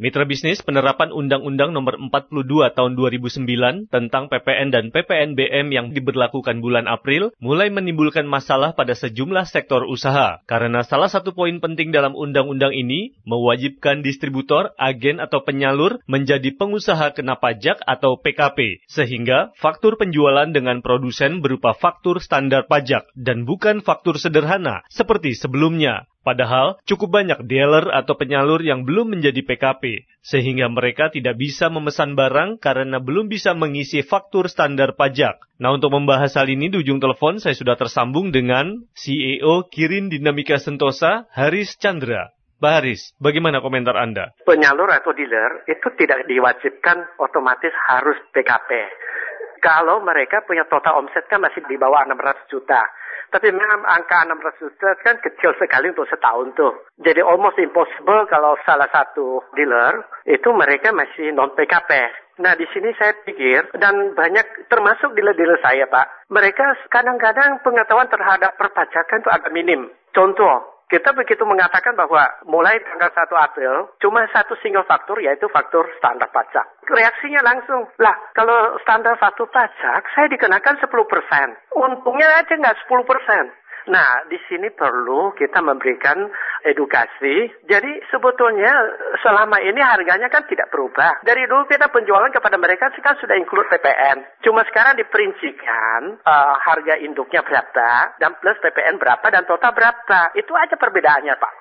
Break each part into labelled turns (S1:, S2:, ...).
S1: Mitra bisnis penerapan Undang-Undang Nomor 42 Tahun 2009 tentang PPN dan PPNBM yang diberlakukan bulan April mulai menimbulkan masalah pada sejumlah sektor usaha karena salah satu poin penting dalam undang-undang ini mewajibkan distributor, agen atau penyalur menjadi pengusaha kena pajak atau PKP sehingga faktur penjualan dengan produsen berupa faktur standar pajak dan bukan faktur sederhana seperti sebelumnya. Padahal cukup banyak dealer atau penyalur yang belum menjadi PKP, sehingga mereka tidak bisa memesan barang karena belum bisa mengisi faktur standar pajak. Nah untuk membahas hal ini di ujung telepon saya sudah tersambung dengan CEO Kirin Dinamika Sentosa, Haris Chandra. Pak Haris, bagaimana komentar Anda?
S2: Penyalur atau dealer itu tidak diwajibkan otomatis harus PKP. Kalau mereka punya total omset kan masih di bawah 600 juta tapi memang angka 600 juta kan kecil sekali untuk setahun tuh. Jadi almost impossible kalau salah satu dealer itu mereka masih non PKP. Nah di sini saya pikir dan banyak termasuk dealer-dealer saya Pak, mereka kadang-kadang pengetahuan terhadap perpajakan itu agak minim. Contoh, kita begitu mengatakan bahwa mulai tanggal 1 April cuma satu single faktur yaitu faktur standar pajak. Reaksinya langsung, lah kalau standar faktur pajak saya dikenakan 10%. Untungnya aja nggak 10%. Nah, di sini perlu kita memberikan edukasi. Jadi sebetulnya selama ini harganya kan tidak berubah. Dari dulu kita penjualan kepada mereka kan sudah include PPN. Cuma sekarang diperincikan uh, harga induknya berapa dan plus PPN berapa dan total berapa. Itu aja perbedaannya, Pak.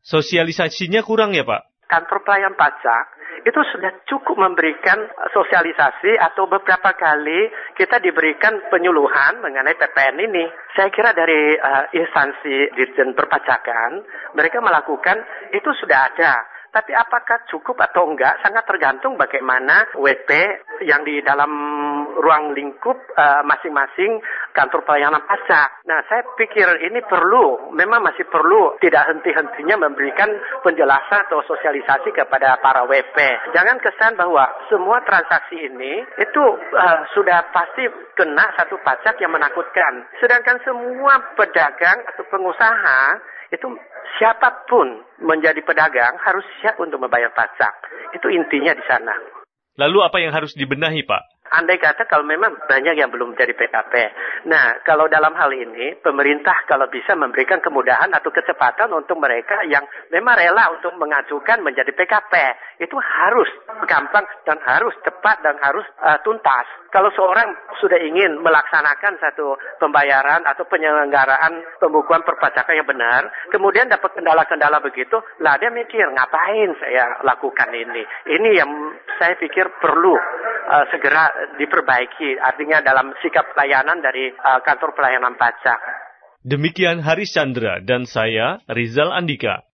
S1: Sosialisasinya kurang ya, Pak?
S2: Kantor pelayan pajak itu sudah cukup memberikan sosialisasi atau beberapa kali kita diberikan penyuluhan mengenai PPN ini. Saya kira dari uh, instansi Dirjen Perpajakan mereka melakukan itu sudah ada tapi apakah cukup atau enggak sangat tergantung bagaimana WP yang di dalam ruang lingkup uh, masing-masing kantor pelayanan pajak. Nah, saya pikir ini perlu, memang masih perlu tidak henti-hentinya memberikan penjelasan atau sosialisasi kepada para WP. Jangan kesan bahwa semua transaksi ini itu uh, sudah pasti kena satu pajak yang menakutkan. Sedangkan semua pedagang atau pengusaha itu siapa pun menjadi pedagang harus siap untuk membayar pajak. Itu intinya di sana.
S1: Lalu apa yang harus dibenahi, Pak?
S2: Andai kata kalau memang banyak yang belum jadi PKP. Nah, kalau dalam hal ini, pemerintah kalau bisa memberikan kemudahan atau kecepatan untuk mereka yang memang rela untuk mengajukan menjadi PKP, itu harus gampang dan harus cepat dan harus uh, tuntas. Kalau seorang sudah ingin melaksanakan satu pembayaran atau penyelenggaraan pembukuan perpajakan yang benar, kemudian dapat kendala-kendala begitu, lah dia mikir ngapain saya lakukan ini. Ini yang saya pikir perlu uh, segera diperbaiki, artinya dalam sikap pelayanan dari uh, kantor pelayanan pajak.
S1: Demikian Haris Chandra dan saya Rizal Andika.